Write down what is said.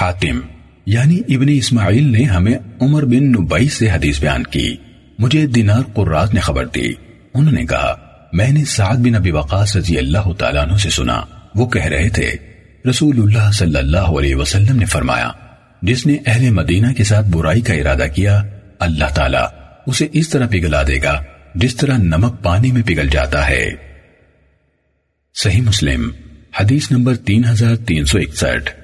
حاتم یعنی ابن اسماعیل نے ہمیں عمر بن نبئی سے حدیث بیان کی۔ مجھے دینار قرآت نے خبر دی۔ انہوں نے کہا، میں نے سعد بن ابی وقاص رضی اللہ تعالیٰ عنہ سے سنا۔ وہ کہہ رہے تھے، رسول اللہ صلی اللہ علیہ وسلم نے فرمایا، جس نے اہل مدینہ کے ساتھ برائی کا ارادہ کیا، اللہ تعالیٰ اسے اس طرح پگھلا دے گا، جس طرح نمک پانی میں پگھل جاتا ہے۔ صحیح مسلم، حدیث نمبر تین ہزار تین سو اکسٹھ۔